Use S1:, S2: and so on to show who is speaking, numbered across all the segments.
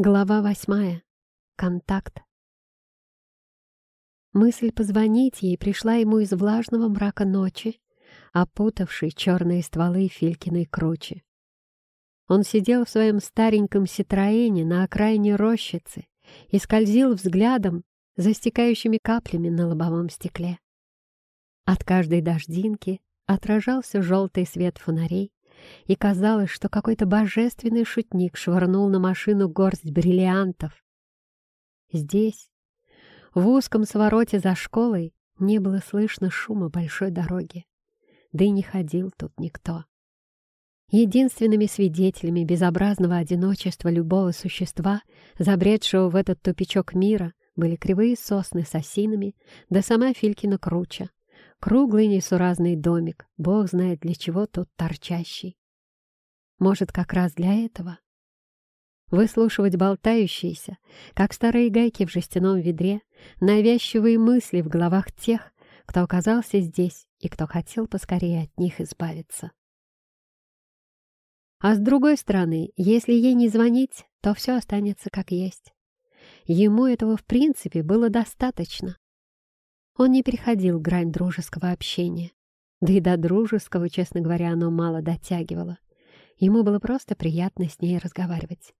S1: Глава восьмая. Контакт. Мысль позвонить ей пришла ему из влажного мрака ночи, опутавшей черные стволы Филькиной кручи. Он сидел в своем стареньком ситроэне на окраине рощицы и скользил взглядом за стекающими каплями на лобовом стекле. От каждой дождинки отражался желтый свет фонарей, и казалось, что какой-то божественный шутник швырнул на машину горсть бриллиантов. Здесь, в узком свороте за школой, не было слышно шума большой дороги, да и не ходил тут никто. Единственными свидетелями безобразного одиночества любого существа, забредшего в этот тупичок мира, были кривые сосны с осинами, да сама Филькина круча, Круглый несуразный домик, бог знает для чего тут торчащий. Может, как раз для этого? Выслушивать болтающиеся, как старые гайки в жестяном ведре, навязчивые мысли в головах тех, кто оказался здесь и кто хотел поскорее от них избавиться. А с другой стороны, если ей не звонить, то все останется как есть. Ему этого в принципе было достаточно. Он не переходил грань дружеского общения. Да и до дружеского, честно говоря, оно мало дотягивало. Ему было просто приятно с ней разговаривать.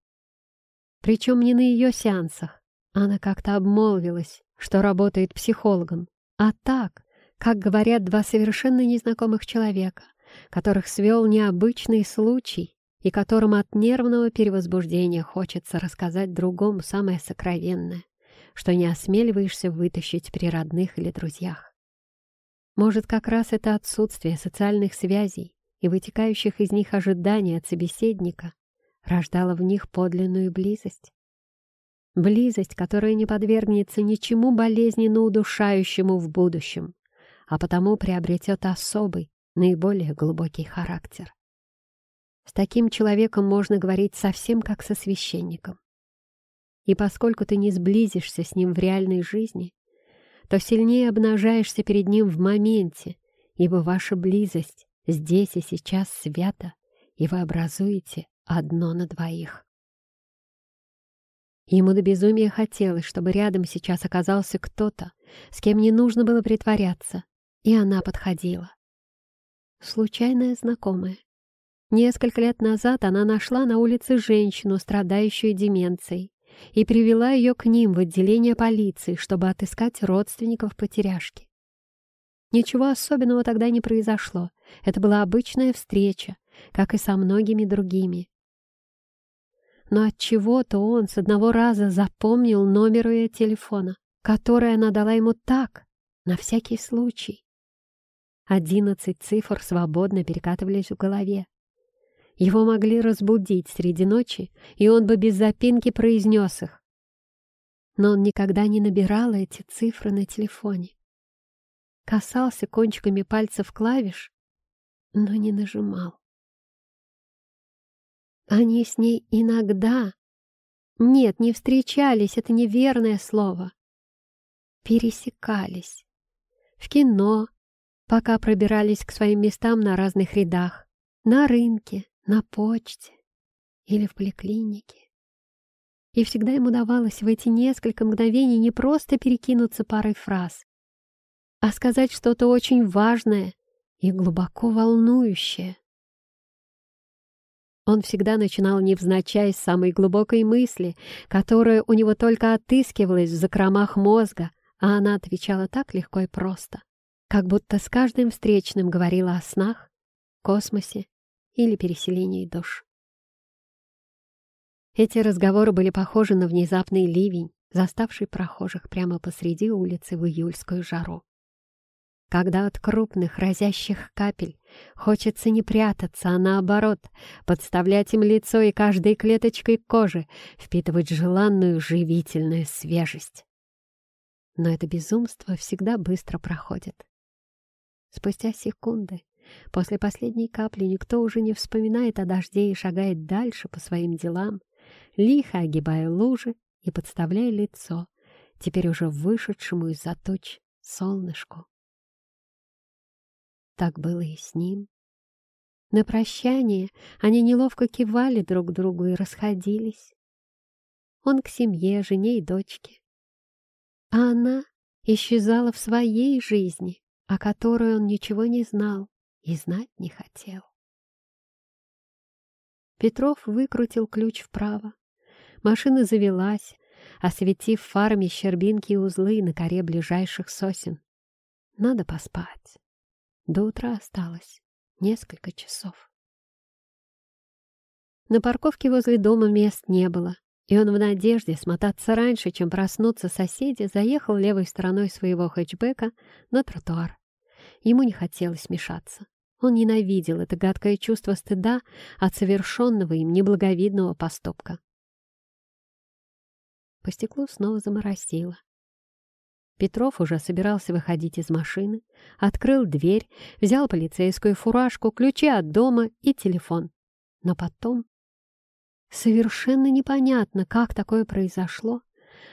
S1: Причем не на ее сеансах. Она как-то обмолвилась, что работает психологом. А так, как говорят два совершенно незнакомых человека, которых свел необычный случай и которым от нервного перевозбуждения хочется рассказать другому самое сокровенное что не осмеливаешься вытащить при родных или друзьях. Может, как раз это отсутствие социальных связей и вытекающих из них ожиданий от собеседника рождало в них подлинную близость. Близость, которая не подвергнется ничему болезненно удушающему в будущем, а потому приобретет особый, наиболее глубокий характер. С таким человеком можно говорить совсем как со священником. И поскольку ты не сблизишься с ним в реальной жизни, то сильнее обнажаешься перед ним в моменте, ибо ваша близость здесь и сейчас свята, и вы образуете одно на двоих. Ему до безумия хотелось, чтобы рядом сейчас оказался кто-то, с кем не нужно было притворяться, и она подходила. Случайная знакомая. Несколько лет назад она нашла на улице женщину, страдающую деменцией, и привела ее к ним в отделение полиции, чтобы отыскать родственников потеряшки. Ничего особенного тогда не произошло. Это была обычная встреча, как и со многими другими. Но от чего-то он с одного раза запомнил номер ее телефона, который она дала ему так, на всякий случай. Одиннадцать цифр свободно перекатывались в голове. Его могли разбудить среди ночи, и он бы без запинки произнес их. Но он никогда не набирал эти цифры на телефоне. Касался кончиками пальцев клавиш, но не нажимал. Они с ней иногда... Нет, не встречались, это неверное слово. Пересекались. В кино, пока пробирались к своим местам на разных рядах, на рынке, на почте или в поликлинике. И всегда ему давалось в эти несколько мгновений не просто перекинуться парой фраз, а сказать что-то очень важное и глубоко волнующее. Он всегда начинал невзначай с самой глубокой мысли, которая у него только отыскивалась в закромах мозга, а она отвечала так легко и просто, как будто с каждым встречным говорила о снах, космосе или переселении душ. Эти разговоры были похожи на внезапный ливень, заставший прохожих прямо посреди улицы в июльскую жару. Когда от крупных разящих капель хочется не прятаться, а наоборот, подставлять им лицо и каждой клеточкой кожи впитывать желанную живительную свежесть. Но это безумство всегда быстро проходит. Спустя секунды После последней капли никто уже не вспоминает о дожде и шагает дальше по своим делам, лихо огибая лужи и подставляя лицо, теперь уже вышедшему из-за туч солнышку. Так было и с ним. На прощание они неловко кивали друг другу и расходились. Он к семье, жене и дочке. А она исчезала в своей жизни, о которой он ничего не знал и знать не хотел. Петров выкрутил ключ вправо. Машина завелась, осветив фарами щербинки и узлы на коре ближайших сосен. Надо поспать. До утра осталось несколько часов. На парковке возле дома мест не было, и он в надежде смотаться раньше, чем проснутся соседи, заехал левой стороной своего хэтчбека на тротуар. Ему не хотелось мешаться. Он ненавидел это гадкое чувство стыда от совершенного им неблаговидного поступка. По стеклу снова заморосило. Петров уже собирался выходить из машины, открыл дверь, взял полицейскую фуражку, ключи от дома и телефон. Но потом... Совершенно непонятно, как такое произошло,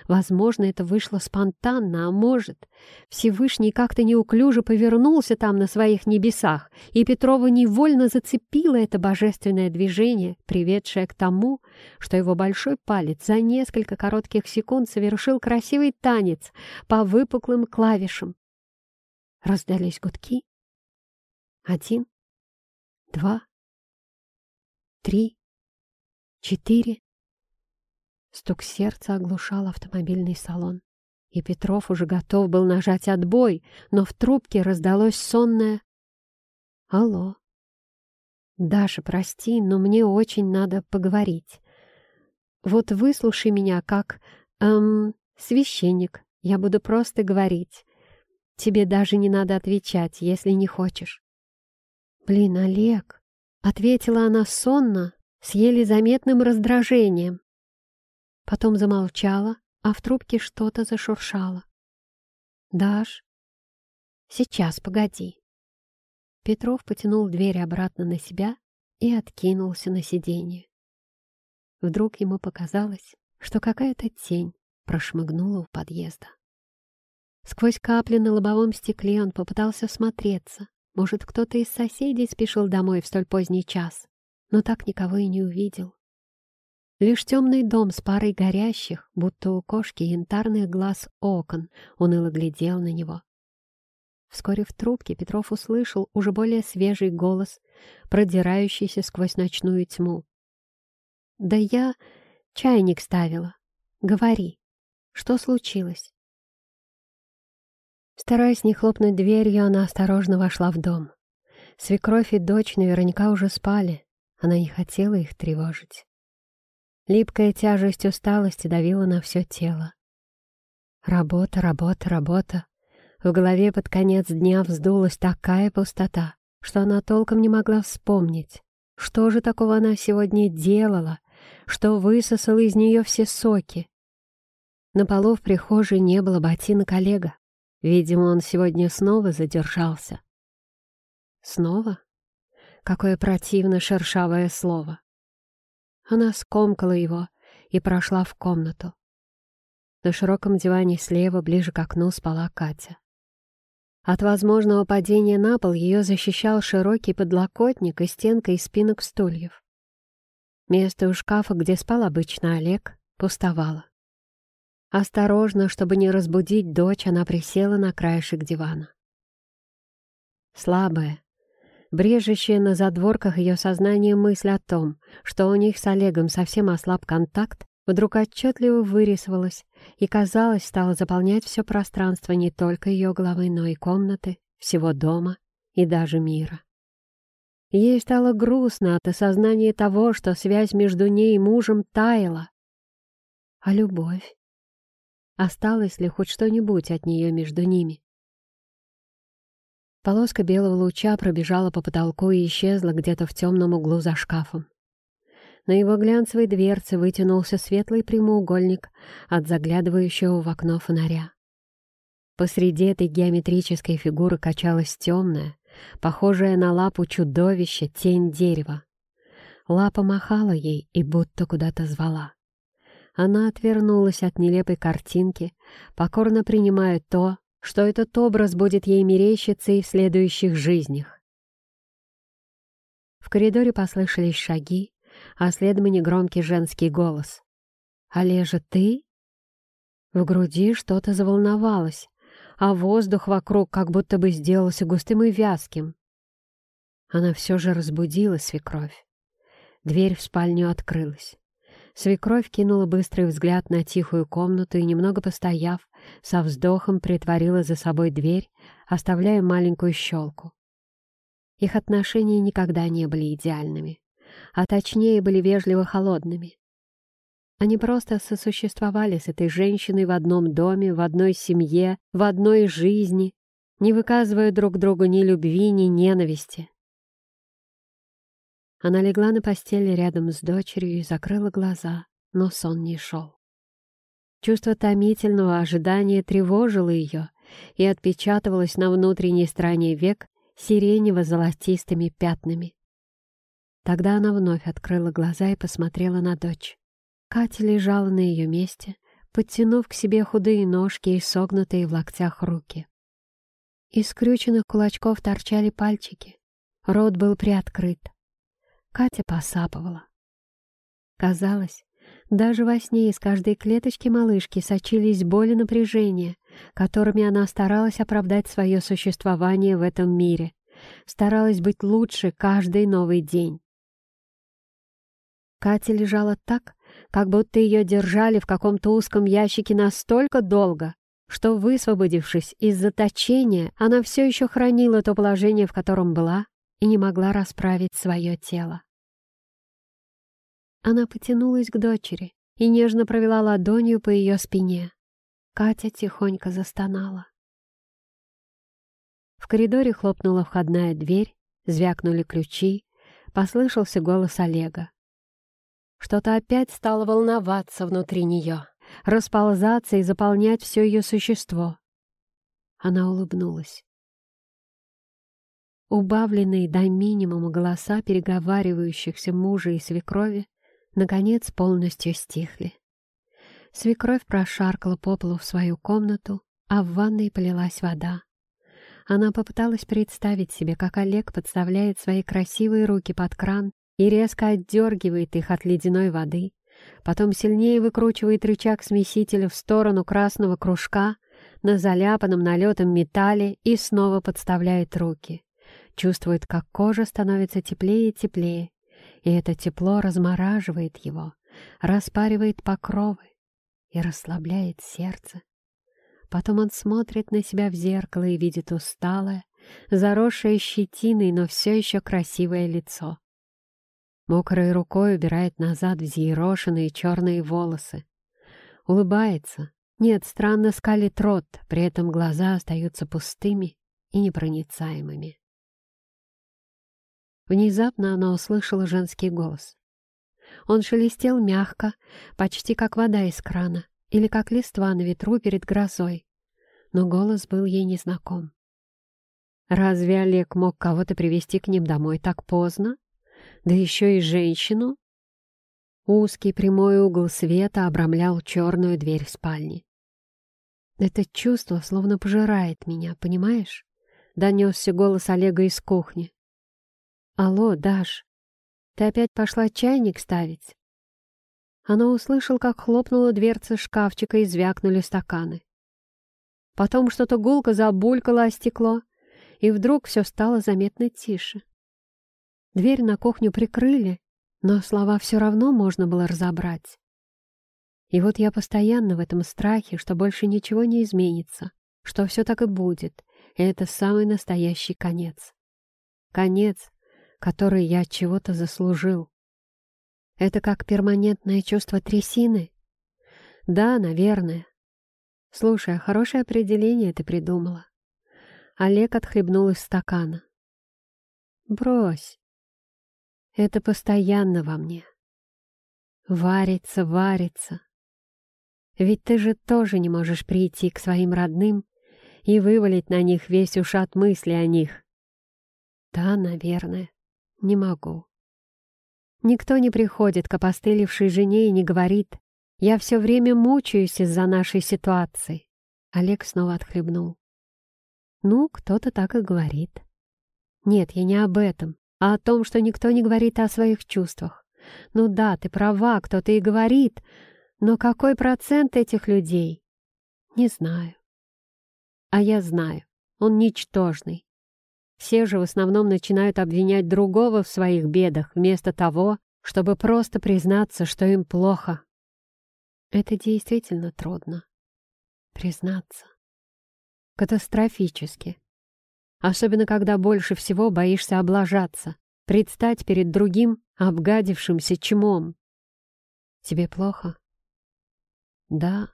S1: Возможно, это вышло спонтанно, а может, Всевышний как-то неуклюже повернулся там на своих небесах, и Петрова невольно зацепило это божественное движение, приведшее к тому, что его большой палец за несколько коротких секунд совершил красивый танец по выпуклым клавишам. Раздались гудки. Один, два, три, четыре. Стук сердца оглушал автомобильный салон. И Петров уже готов был нажать отбой, но в трубке раздалось сонное «Алло». «Даша, прости, но мне очень надо поговорить. Вот выслушай меня как, эм, священник. Я буду просто говорить. Тебе даже не надо отвечать, если не хочешь». «Блин, Олег!» — ответила она сонно, с еле заметным раздражением. Потом замолчала, а в трубке что-то зашуршало. «Даш?» «Сейчас, погоди». Петров потянул дверь обратно на себя и откинулся на сиденье. Вдруг ему показалось, что какая-то тень прошмыгнула у подъезда. Сквозь капли на лобовом стекле он попытался смотреться. Может, кто-то из соседей спешил домой в столь поздний час, но так никого и не увидел. Лишь темный дом с парой горящих, будто у кошки янтарных глаз окон, уныло глядел на него. Вскоре в трубке Петров услышал уже более свежий голос, продирающийся сквозь ночную тьму. «Да я чайник ставила. Говори, что случилось?» Стараясь не хлопнуть дверью, она осторожно вошла в дом. Свекровь и дочь наверняка уже спали. Она не хотела их тревожить. Липкая тяжесть усталости давила на все тело. Работа, работа, работа. В голове под конец дня вздулась такая пустота, что она толком не могла вспомнить, что же такого она сегодня делала, что высосала из нее все соки. На полу в прихожей не было ботинок Олега. Видимо, он сегодня снова задержался. Снова? Какое противно шершавое слово. Она скомкала его и прошла в комнату. На широком диване слева, ближе к окну, спала Катя. От возможного падения на пол ее защищал широкий подлокотник и стенка из спинок стульев. Место у шкафа, где спал обычно Олег, пустовало. Осторожно, чтобы не разбудить дочь, она присела на краешек дивана. Слабая, Брежущая на задворках ее сознания мысль о том, что у них с Олегом совсем ослаб контакт, вдруг отчетливо вырисовалась и, казалось, стала заполнять все пространство не только ее головы, но и комнаты, всего дома и даже мира. Ей стало грустно от осознания того, что связь между ней и мужем таяла. А любовь? Осталось ли хоть что-нибудь от нее между ними? Полоска белого луча пробежала по потолку и исчезла где-то в темном углу за шкафом. На его глянцевой дверце вытянулся светлый прямоугольник от заглядывающего в окно фонаря. Посреди этой геометрической фигуры качалась темная, похожая на лапу чудовище, тень дерева. Лапа махала ей и будто куда-то звала. Она отвернулась от нелепой картинки, покорно принимая то, что этот образ будет ей мерещиться и в следующих жизнях. В коридоре послышались шаги, а следом негромкий женский голос. Олежа, ты?» В груди что-то заволновалось, а воздух вокруг как будто бы сделался густым и вязким. Она все же разбудила свекровь. Дверь в спальню открылась. Свекровь кинула быстрый взгляд на тихую комнату и, немного постояв, со вздохом притворила за собой дверь, оставляя маленькую щелку. Их отношения никогда не были идеальными, а точнее были вежливо холодными. Они просто сосуществовали с этой женщиной в одном доме, в одной семье, в одной жизни, не выказывая друг другу ни любви, ни ненависти. Она легла на постели рядом с дочерью и закрыла глаза, но сон не шел. Чувство томительного ожидания тревожило ее и отпечатывалось на внутренней стороне век сиренево-золотистыми пятнами. Тогда она вновь открыла глаза и посмотрела на дочь. Катя лежала на ее месте, подтянув к себе худые ножки и согнутые в локтях руки. Из скрюченных кулачков торчали пальчики. Рот был приоткрыт. Катя посапывала. Казалось, даже во сне из каждой клеточки малышки сочились боли напряжения, которыми она старалась оправдать свое существование в этом мире, старалась быть лучше каждый новый день. Катя лежала так, как будто ее держали в каком-то узком ящике настолько долго, что, высвободившись из заточения, она все еще хранила то положение, в котором была, и не могла расправить свое тело. Она потянулась к дочери и нежно провела ладонью по ее спине. Катя тихонько застонала. В коридоре хлопнула входная дверь, звякнули ключи, послышался голос Олега. Что-то опять стало волноваться внутри нее, расползаться и заполнять все ее существо. Она улыбнулась. Убавленные до минимума голоса переговаривающихся мужа и свекрови наконец полностью стихли. Свекровь прошаркала по полу в свою комнату, а в ванной полилась вода. Она попыталась представить себе, как Олег подставляет свои красивые руки под кран и резко отдергивает их от ледяной воды, потом сильнее выкручивает рычаг смесителя в сторону красного кружка на заляпанном налетом металле и снова подставляет руки. Чувствует, как кожа становится теплее и теплее, и это тепло размораживает его, распаривает покровы и расслабляет сердце. Потом он смотрит на себя в зеркало и видит усталое, заросшее щетиной, но все еще красивое лицо. Мокрой рукой убирает назад взъерошенные черные волосы. Улыбается. Нет, странно скалит рот, при этом глаза остаются пустыми и непроницаемыми. Внезапно она услышала женский голос. Он шелестел мягко, почти как вода из крана или как листва на ветру перед грозой, но голос был ей незнаком. Разве Олег мог кого-то привести к ним домой так поздно? да еще и женщину. Узкий прямой угол света обрамлял черную дверь в спальне. Это чувство словно пожирает меня, понимаешь? Донесся голос Олега из кухни. «Алло, Даш, ты опять пошла чайник ставить?» Она услышал, как хлопнула дверца шкафчика и звякнули стаканы. Потом что-то гулко забулькало о стекло, и вдруг все стало заметно тише. Дверь на кухню прикрыли, но слова все равно можно было разобрать. И вот я постоянно в этом страхе, что больше ничего не изменится, что все так и будет, и это самый настоящий конец. Конец, который я от чего-то заслужил. Это как перманентное чувство трясины? Да, наверное. Слушай, а хорошее определение ты придумала. Олег отхлебнул из стакана. Брось, это постоянно во мне. Варится, варится. Ведь ты же тоже не можешь прийти к своим родным и вывалить на них весь ушат мысли о них. Да, наверное, не могу. Никто не приходит к опостылевшей жене и не говорит «Я все время мучаюсь из-за нашей ситуации». Олег снова отхлебнул. Ну, кто-то так и говорит. Нет, я не об этом а о том, что никто не говорит о своих чувствах. Ну да, ты права, кто-то и говорит, Но какой процент этих людей? Не знаю. А я знаю, он ничтожный. Все же в основном начинают обвинять другого в своих бедах, вместо того, чтобы просто признаться, что им плохо. Это действительно трудно. Признаться. Катастрофически. Особенно, когда больше всего боишься облажаться, предстать перед другим обгадившимся чмом. Тебе плохо? Да,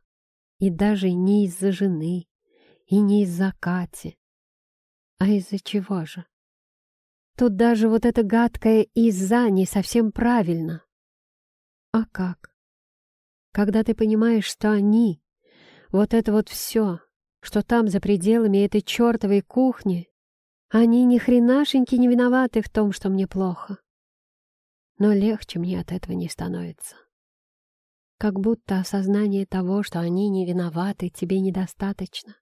S1: и даже не из-за жены, и не из-за Кати. А из-за чего же? Тут даже вот это гадкое «из-за» не совсем правильно. А как? Когда ты понимаешь, что они, вот это вот все, что там за пределами этой чертовой кухни, они ни хренашеньки не виноваты в том, что мне плохо. Но легче мне от этого не становится. Как будто осознание того, что они не виноваты, тебе недостаточно.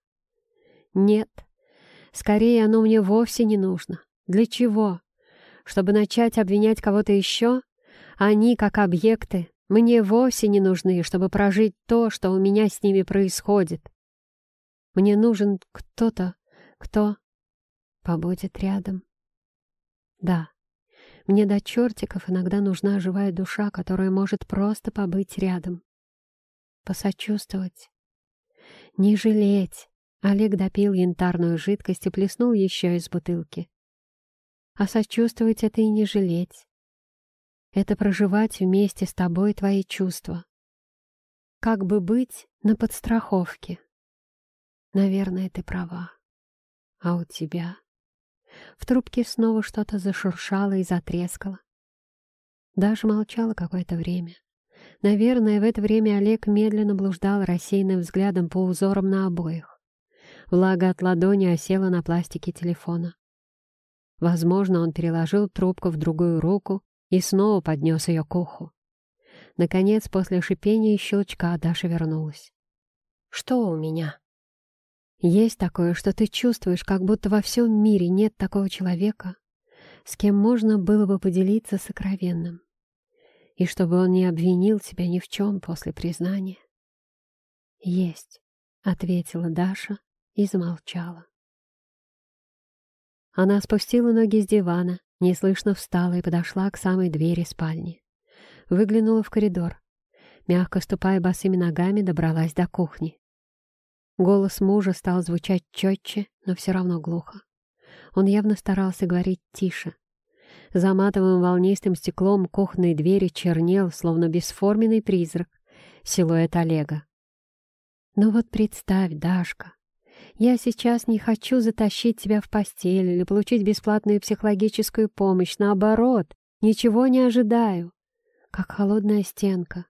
S1: Нет, скорее оно мне вовсе не нужно. Для чего? Чтобы начать обвинять кого-то еще? Они, как объекты, мне вовсе не нужны, чтобы прожить то, что у меня с ними происходит. Мне нужен кто-то, кто побудет рядом. Да, мне до чертиков иногда нужна живая душа, которая может просто побыть рядом. Посочувствовать. Не жалеть. Олег допил янтарную жидкость и плеснул еще из бутылки. А сочувствовать — это и не жалеть. Это проживать вместе с тобой твои чувства. Как бы быть на подстраховке. Наверное, ты права. А у тебя? В трубке снова что-то зашуршало и затрескало. Даша молчала какое-то время. Наверное, в это время Олег медленно блуждал рассеянным взглядом по узорам на обоих. Влага от ладони осела на пластике телефона. Возможно, он переложил трубку в другую руку и снова поднес ее к уху. Наконец, после шипения и щелчка Даша вернулась. «Что у меня?» Есть такое, что ты чувствуешь, как будто во всем мире нет такого человека, с кем можно было бы поделиться сокровенным, и чтобы он не обвинил тебя ни в чем после признания. «Есть», — ответила Даша и замолчала. Она спустила ноги с дивана, неслышно встала и подошла к самой двери спальни. Выглянула в коридор. Мягко ступая босыми ногами, добралась до кухни. Голос мужа стал звучать четче, но все равно глухо. Он явно старался говорить тише. За матовым волнистым стеклом кухонной двери чернел, словно бесформенный призрак, силуэт Олега. «Ну вот представь, Дашка, я сейчас не хочу затащить тебя в постель или получить бесплатную психологическую помощь. Наоборот, ничего не ожидаю. Как холодная стенка.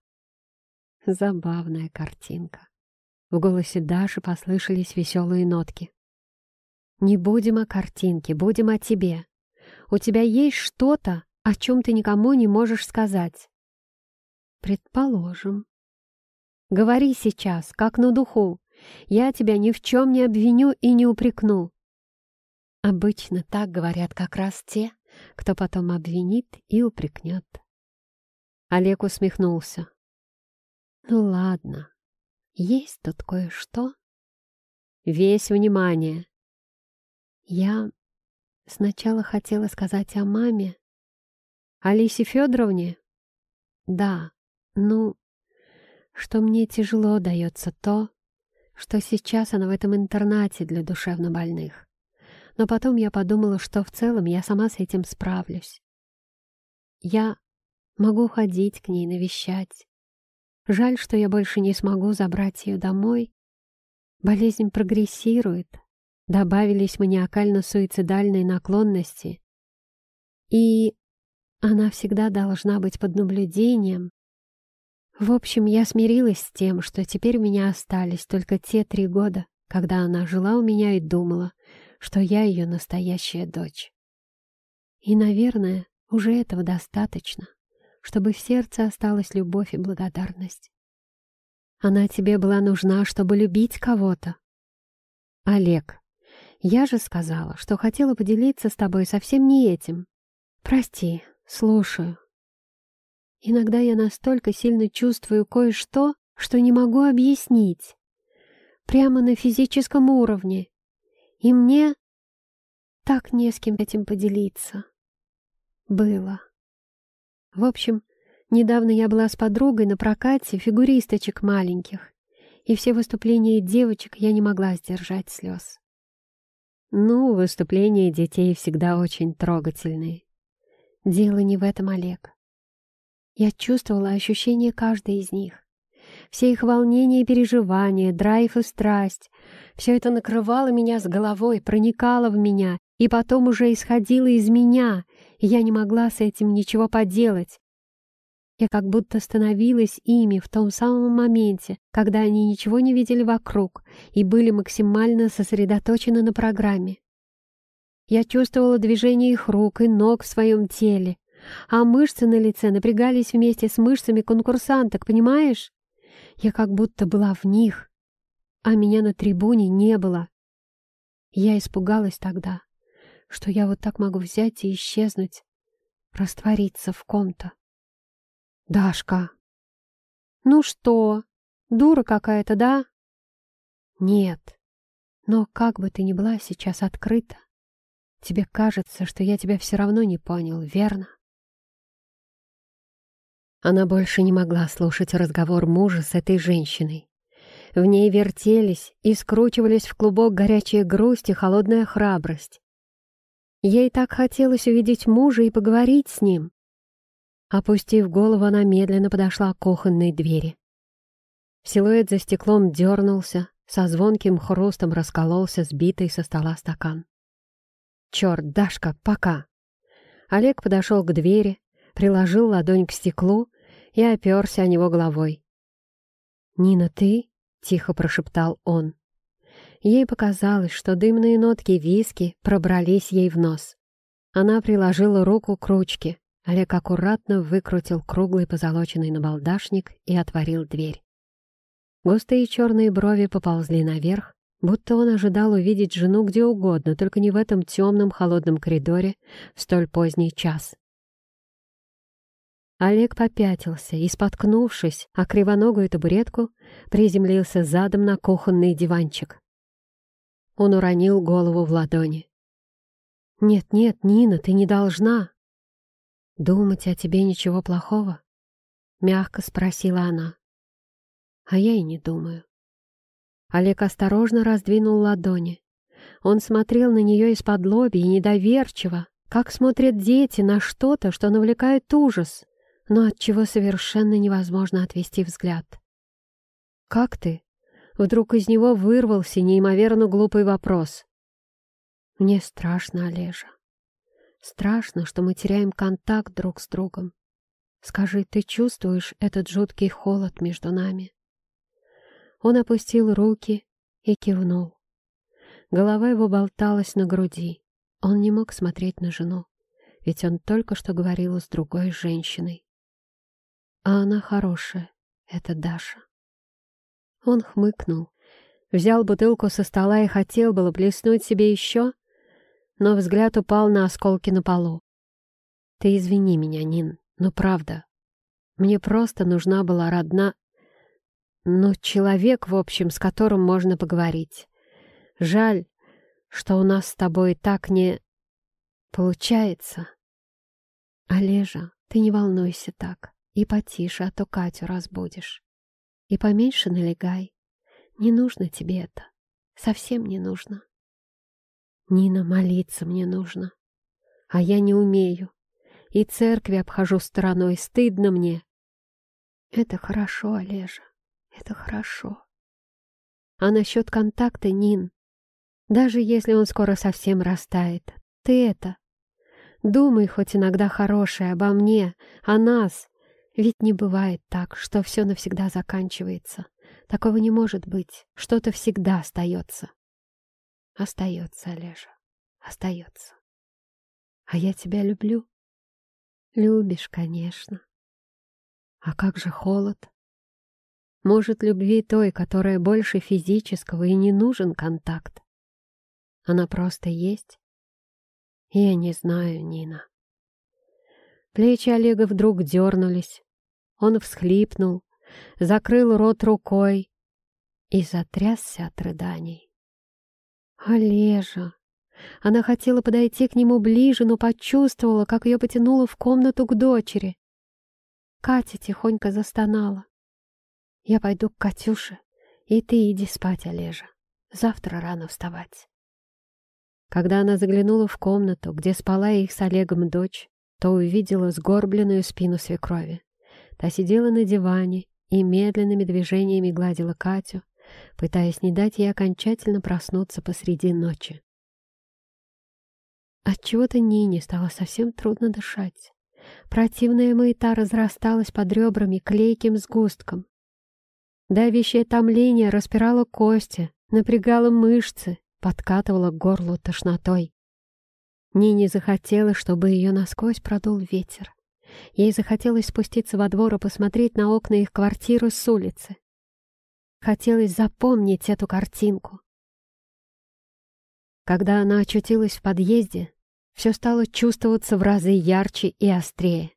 S1: Забавная картинка. В голосе Даши послышались веселые нотки. «Не будем о картинке, будем о тебе. У тебя есть что-то, о чем ты никому не можешь сказать?» «Предположим». «Говори сейчас, как на духу. Я тебя ни в чем не обвиню и не упрекну». Обычно так говорят как раз те, кто потом обвинит и упрекнет. Олег усмехнулся. «Ну ладно, есть тут кое-что. Весь внимание. Я сначала хотела сказать о маме. Алисе Федоровне? Да, ну, что мне тяжело дается то, что сейчас она в этом интернате для душевнобольных. Но потом я подумала, что в целом я сама с этим справлюсь. Я могу ходить к ней навещать, Жаль, что я больше не смогу забрать ее домой. Болезнь прогрессирует, добавились маниакально-суицидальные наклонности. И она всегда должна быть под наблюдением. В общем, я смирилась с тем, что теперь у меня остались только те три года, когда она жила у меня и думала, что я ее настоящая дочь. И, наверное, уже этого достаточно чтобы в сердце осталась любовь и благодарность. Она тебе была нужна, чтобы любить кого-то. Олег, я же сказала, что хотела поделиться с тобой совсем не этим. Прости, слушаю. Иногда я настолько сильно чувствую кое-что, что не могу объяснить. Прямо на физическом уровне. И мне так не с кем этим поделиться. Было. В общем, недавно я была с подругой на прокате фигуристочек маленьких, и все выступления девочек я не могла сдержать слез. Ну, выступления детей всегда очень трогательные. Дело не в этом, Олег. Я чувствовала ощущение каждой из них. Все их волнения и переживания, драйв и страсть. Все это накрывало меня с головой, проникало в меня, и потом уже исходило из меня, и я не могла с этим ничего поделать. Я как будто становилась ими в том самом моменте, когда они ничего не видели вокруг и были максимально сосредоточены на программе. Я чувствовала движение их рук и ног в своем теле, а мышцы на лице напрягались вместе с мышцами конкурсанток, понимаешь? Я как будто была в них, а меня на трибуне не было. Я испугалась тогда, что я вот так могу взять и исчезнуть, раствориться в ком-то. «Дашка!» «Ну что, дура какая-то, да?» «Нет, но как бы ты ни была сейчас открыта, Тебе кажется, что я тебя все равно не понял, верно?» Она больше не могла слушать разговор мужа с этой женщиной. В ней вертелись и скручивались в клубок горячая грусть и холодная храбрость. Ей так хотелось увидеть мужа и поговорить с ним. Опустив голову, она медленно подошла к кухонной двери. Силуэт за стеклом дернулся, со звонким хрустом раскололся сбитый со стола стакан. «Черт, Дашка, пока!» Олег подошел к двери, приложил ладонь к стеклу и оперся о него головой. «Нина, ты?» — тихо прошептал он. Ей показалось, что дымные нотки виски пробрались ей в нос. Она приложила руку к ручке. Олег аккуратно выкрутил круглый позолоченный набалдашник и отворил дверь. Густые черные брови поползли наверх, будто он ожидал увидеть жену где угодно, только не в этом темном холодном коридоре в столь поздний час. Олег попятился и, споткнувшись о кривоногую табуретку, приземлился задом на кухонный диванчик. Он уронил голову в ладони. «Нет-нет, Нина, ты не должна!» «Думать о тебе ничего плохого?» — мягко спросила она. «А я и не думаю». Олег осторожно раздвинул ладони. Он смотрел на нее из-под лоби и недоверчиво, как смотрят дети на что-то, что навлекает ужас, но от чего совершенно невозможно отвести взгляд. «Как ты?» Вдруг из него вырвался неимоверно глупый вопрос. «Мне страшно, Олежа. Страшно, что мы теряем контакт друг с другом. Скажи, ты чувствуешь этот жуткий холод между нами?» Он опустил руки и кивнул. Голова его болталась на груди. Он не мог смотреть на жену, ведь он только что говорил с другой женщиной. А она хорошая, это Даша. Он хмыкнул, взял бутылку со стола и хотел было плеснуть себе еще, но взгляд упал на осколки на полу. «Ты извини меня, Нин, но правда. Мне просто нужна была родна... Ну, человек, в общем, с которым можно поговорить. Жаль, что у нас с тобой так не... получается. Олежа, ты не волнуйся так. И потише, а то Катю разбудишь. И поменьше налегай. Не нужно тебе это. Совсем не нужно. Нина, молиться мне нужно. А я не умею. И церкви обхожу стороной, стыдно мне. Это хорошо, Олежа. Это хорошо. А насчет контакта, Нин, даже если он скоро совсем растает, ты это... Думай хоть иногда хорошее обо мне, о нас. Ведь не бывает так, что все навсегда заканчивается. Такого не может быть. Что-то всегда остается. Остается, Олежа, остается. А я тебя люблю. Любишь, конечно. А как же холод? Может, любви той, которая больше физического и не нужен контакт? Она просто есть? Я не знаю, Нина. Плечи Олега вдруг дернулись. Он всхлипнул, закрыл рот рукой и затрясся от рыданий. «Олежа!» Она хотела подойти к нему ближе, но почувствовала, как ее потянуло в комнату к дочери. Катя тихонько застонала. «Я пойду к Катюше, и ты иди спать, Олежа. Завтра рано вставать». Когда она заглянула в комнату, где спала их с Олегом дочь, то увидела сгорбленную спину свекрови. Та сидела на диване и медленными движениями гладила Катю, пытаясь не дать ей окончательно проснуться посреди ночи. Отчего-то Нине стало совсем трудно дышать. Противная маята разрасталась под ребрами клейким сгустком. Давящее томление распирало кости, напрягало мышцы, подкатывало к горлу тошнотой. Нине захотелось, чтобы ее насквозь продул ветер. Ей захотелось спуститься во двор и посмотреть на окна их квартиры с улицы. Хотелось запомнить эту картинку. Когда она очутилась в подъезде, все стало чувствоваться в разы ярче и острее.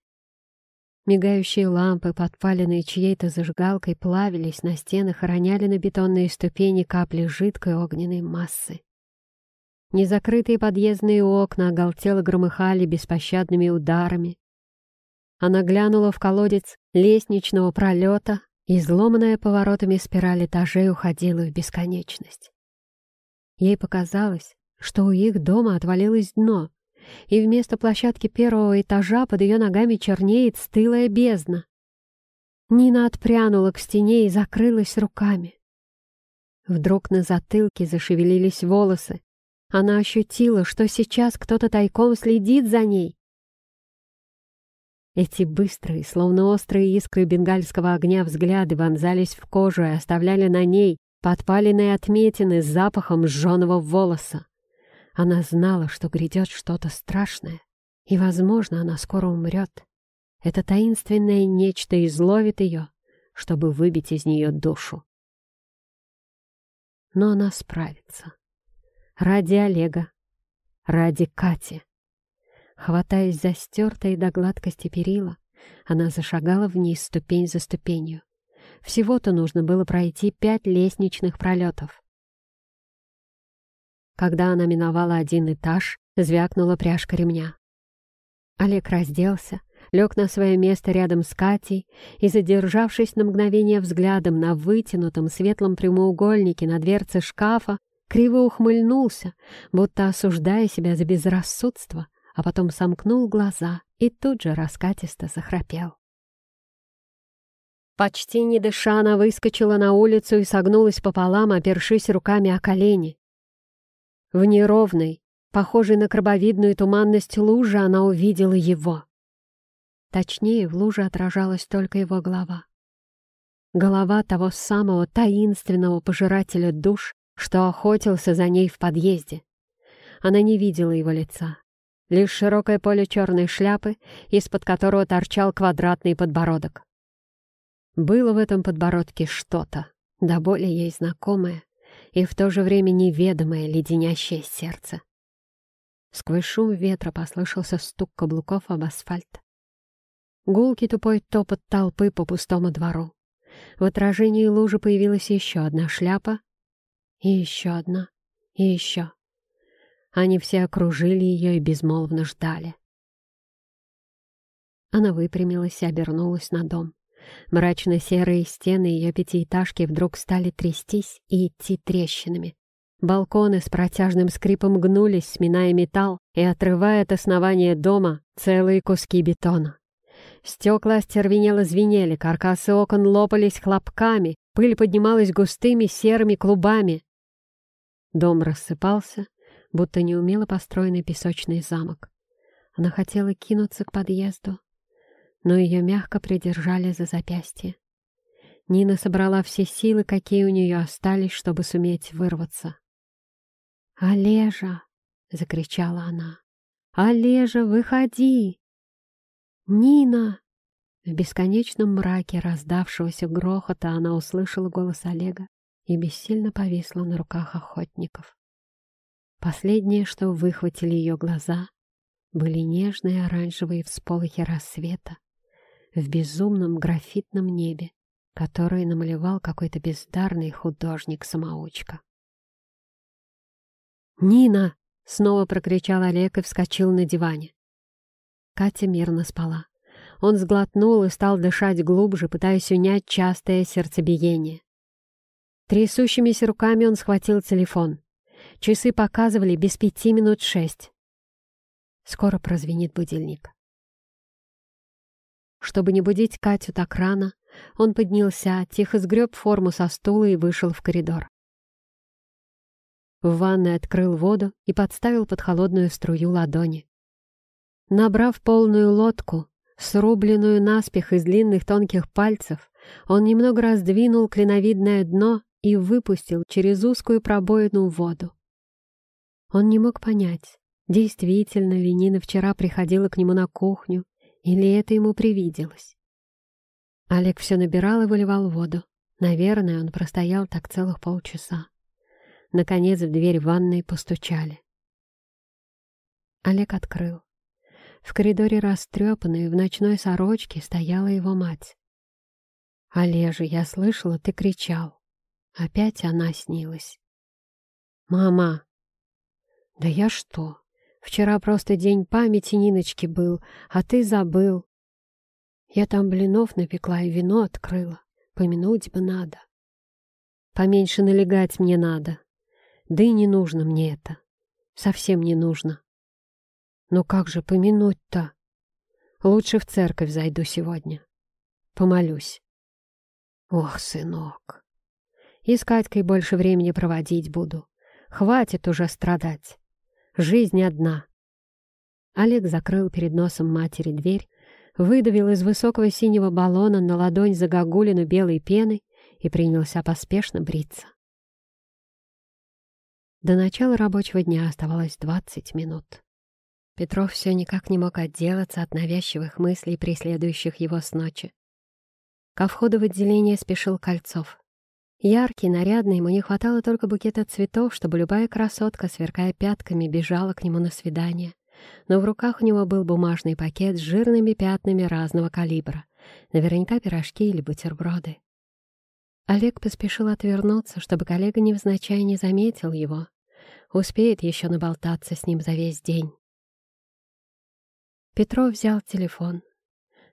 S1: Мигающие лампы, подпаленные чьей-то зажигалкой, плавились на стенах и роняли на бетонные ступени капли жидкой огненной массы. Незакрытые подъездные окна оголтело громыхали беспощадными ударами. Она глянула в колодец лестничного пролета, изломанная поворотами спираль этажей уходила в бесконечность. Ей показалось, что у их дома отвалилось дно, и вместо площадки первого этажа под ее ногами чернеет стылая бездна. Нина отпрянула к стене и закрылась руками. Вдруг на затылке зашевелились волосы. Она ощутила, что сейчас кто-то тайком следит за ней. Эти быстрые, словно острые искры бенгальского огня взгляды вонзались в кожу и оставляли на ней подпаленные отметины с запахом сжженного волоса. Она знала, что грядет что-то страшное, и, возможно, она скоро умрет. Это таинственное нечто изловит ее, чтобы выбить из нее душу. Но она справится. Ради Олега, ради Кати. Хватаясь за стертые до гладкости перила, она зашагала вниз ступень за ступенью. Всего-то нужно было пройти пять лестничных пролетов. Когда она миновала один этаж, звякнула пряжка ремня. Олег разделся, лег на свое место рядом с Катей и, задержавшись на мгновение взглядом на вытянутом светлом прямоугольнике на дверце шкафа, криво ухмыльнулся, будто осуждая себя за безрассудство, а потом сомкнул глаза и тут же раскатисто захрапел. Почти не дыша, она выскочила на улицу и согнулась пополам, опершись руками о колени. В неровной, похожей на крабовидную туманность лужи, она увидела его. Точнее, в луже отражалась только его голова. Голова того самого таинственного пожирателя душ, что охотился за ней в подъезде. Она не видела его лица. Лишь широкое поле черной шляпы, из-под которого торчал квадратный подбородок. Было в этом подбородке что-то, да более ей знакомое, и в то же время неведомое леденящее сердце. Сквозь шум ветра послышался стук каблуков об асфальт. Гулкий тупой топот толпы по пустому двору. В отражении лужи появилась еще одна шляпа, и еще одна, и еще. Они все окружили ее и безмолвно ждали. Она выпрямилась и обернулась на дом. Мрачно-серые стены ее пятиэтажки вдруг стали трястись и идти трещинами. Балконы с протяжным скрипом гнулись, сминая металл и отрывая от основания дома целые куски бетона. Стекла остервенело звенели, каркасы окон лопались хлопками, пыль поднималась густыми серыми клубами. Дом рассыпался, будто неумело построенный песочный замок. Она хотела кинуться к подъезду, но ее мягко придержали за запястье. Нина собрала все силы, какие у нее остались, чтобы суметь вырваться. «Олежа!» — закричала она. «Олежа, выходи!» «Нина!» В бесконечном мраке раздавшегося грохота она услышала голос Олега и бессильно повисла на руках охотников. Последнее, что выхватили ее глаза, были нежные оранжевые всполохи рассвета, в безумном графитном небе который намалевал какой-то бездарный художник-самоучка. «Нина!» — снова прокричал Олег и вскочил на диване. Катя мирно спала. Он сглотнул и стал дышать глубже, пытаясь унять частое сердцебиение. Трясущимися руками он схватил телефон. Часы показывали без пяти минут шесть. Скоро прозвенит будильник. Чтобы не будить Катю так рано, он поднялся, тихо сгреб форму со стула и вышел в коридор. В ванной открыл воду и подставил под холодную струю ладони. Набрав полную лодку, срубленную наспех из длинных тонких пальцев, он немного раздвинул клиновидное дно и выпустил через узкую пробоину воду. Он не мог понять, действительно ли Нина вчера приходила к нему на кухню, или это ему привиделось. Олег все набирал и выливал воду. Наверное, он простоял так целых полчаса. Наконец в дверь ванной постучали. Олег открыл. В коридоре растрепанной в ночной сорочке стояла его мать. «Олежа, я слышала, ты кричал». Опять она снилась. «Мама!» «Да я что? Вчера просто день памяти Ниночки был, а ты забыл. Я там блинов напекла и вино открыла. Помянуть бы надо. Поменьше налегать мне надо. Да и не нужно мне это. Совсем не нужно. Но как же помянуть-то? Лучше в церковь зайду сегодня. Помолюсь. Ох, сынок. И с Катькой больше времени проводить буду. Хватит уже страдать. Жизнь одна. Олег закрыл перед носом матери дверь, выдавил из высокого синего баллона на ладонь загогулину белой пены и принялся поспешно бриться. До начала рабочего дня оставалось двадцать минут. Петров все никак не мог отделаться от навязчивых мыслей, преследующих его с ночи. Ко входу в отделение спешил Кольцов. Яркий, нарядный, ему не хватало только букета цветов, чтобы любая красотка, сверкая пятками, бежала к нему на свидание. Но в руках у него был бумажный пакет с жирными пятнами разного калибра. Наверняка пирожки или бутерброды. Олег поспешил отвернуться, чтобы коллега невзначай не заметил его. Успеет еще наболтаться с ним за весь день. Петров взял телефон.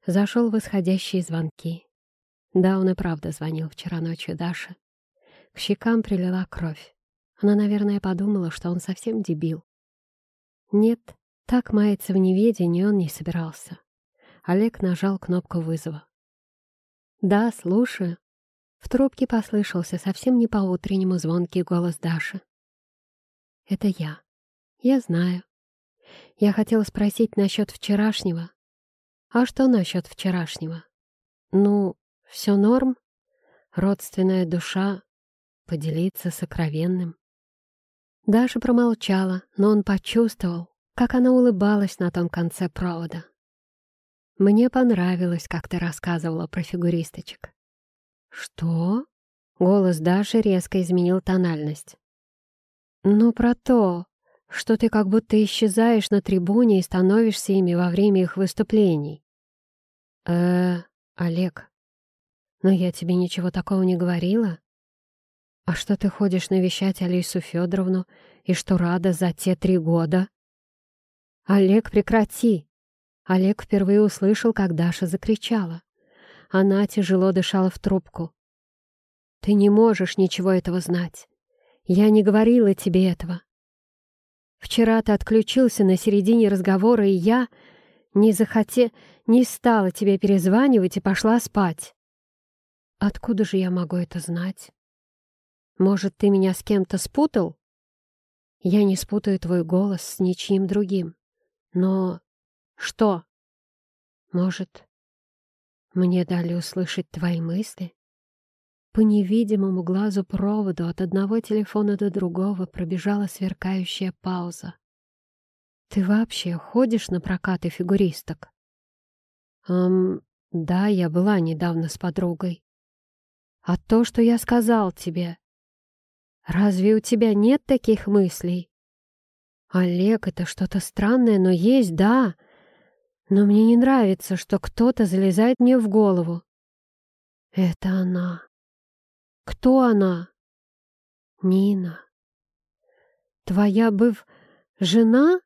S1: Зашел в исходящие звонки. Да, он и правда звонил вчера ночью Даше. К щекам прилила кровь. Она, наверное, подумала, что он совсем дебил. Нет, так маяться в неведении он не собирался. Олег нажал кнопку вызова. «Да, слушаю». В трубке послышался совсем не по-утреннему звонкий голос Даши. «Это я. Я знаю. Я хотела спросить насчет вчерашнего». «А что насчет вчерашнего?» «Ну, все норм? Родственная душа поделиться сокровенным. Даша промолчала, но он почувствовал, как она улыбалась на том конце провода. «Мне понравилось, как ты рассказывала про фигуристочек». «Что?» — голос Даши резко изменил тональность. «Ну, про то, что ты как будто исчезаешь на трибуне и становишься ими во время их выступлений». «Э, Олег, но я тебе ничего такого не говорила. А что ты ходишь навещать Алису Федоровну и что рада за те три года? Олег, прекрати! Олег впервые услышал, как Даша закричала. Она тяжело дышала в трубку. Ты не можешь ничего этого знать. Я не говорила тебе этого. Вчера ты отключился на середине разговора, и я не захоте... не стала тебе перезванивать и пошла спать. Откуда же я могу это знать? Может, ты меня с кем-то спутал? Я не спутаю твой голос с ничьим другим. Но что? Может, мне дали услышать твои мысли? По невидимому глазу проводу от одного телефона до другого пробежала сверкающая пауза. Ты вообще ходишь на прокаты фигуристок? Эм, да, я была недавно с подругой. А то, что я сказал тебе. Разве у тебя нет таких мыслей? Олег, это что-то странное, но есть, да. Но мне не нравится, что кто-то залезает мне в голову. Это она. Кто она? Нина. Твоя быв... жена?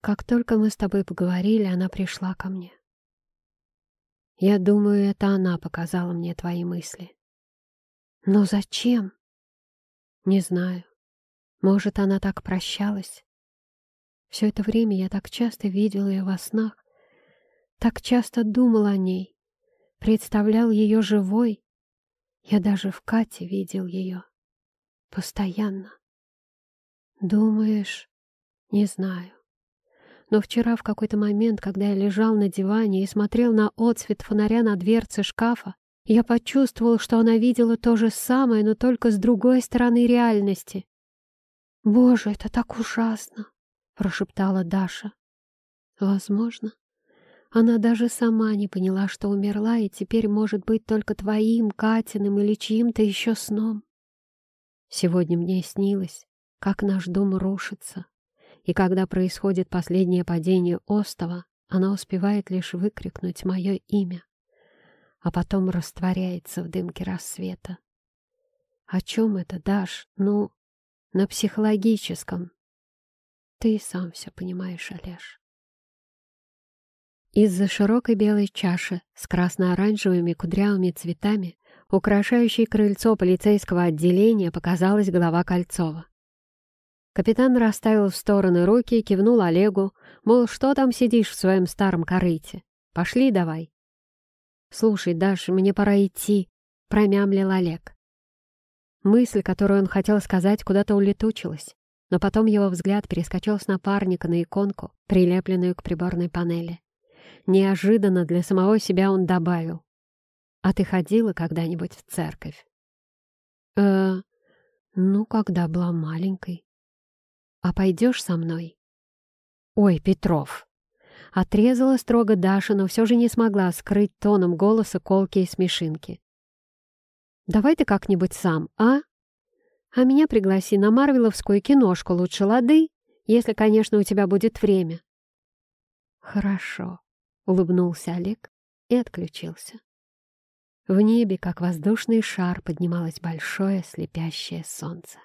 S1: Как только мы с тобой поговорили, она пришла ко мне. Я думаю, это она показала мне твои мысли. Но зачем? Не знаю. Может, она так прощалась? Все это время я так часто видел ее во снах, так часто думал о ней, представлял ее живой. Я даже в Кате видел ее. Постоянно. Думаешь? Не знаю. Но вчера в какой-то момент, когда я лежал на диване и смотрел на отсвет фонаря на дверце шкафа, я почувствовал, что она видела то же самое, но только с другой стороны реальности. «Боже, это так ужасно!» — прошептала Даша. «Возможно, она даже сама не поняла, что умерла, и теперь может быть только твоим, Катиным или чьим-то еще сном. Сегодня мне снилось, как наш дом рушится, и когда происходит последнее падение остова, она успевает лишь выкрикнуть мое имя, а потом растворяется в дымке рассвета. О чем это, Даш? Ну, на психологическом. Ты сам все понимаешь, Олеж. Из-за широкой белой чаши с красно-оранжевыми кудрявыми цветами, украшающей крыльцо полицейского отделения, показалась голова Кольцова. Капитан расставил в стороны руки и кивнул Олегу, мол, что там сидишь в своем старом корыте? Пошли давай. «Слушай, Даш, мне пора идти», — промямлил Олег. Мысль, которую он хотел сказать, куда-то улетучилась, но потом его взгляд перескочил с напарника на иконку, прилепленную к приборной панели. Неожиданно для самого себя он добавил. «А ты ходила когда-нибудь в церковь?» «Э, ну, когда была маленькой. А пойдешь со мной?» «Ой, Петров!» Отрезала строго Даша, но все же не смогла скрыть тоном голоса колкие смешинки. «Давай ты как-нибудь сам, а? А меня пригласи на Марвеловскую киношку лучше лады, если, конечно, у тебя будет время». «Хорошо», — улыбнулся Олег и отключился. В небе, как воздушный шар, поднималось большое слепящее солнце.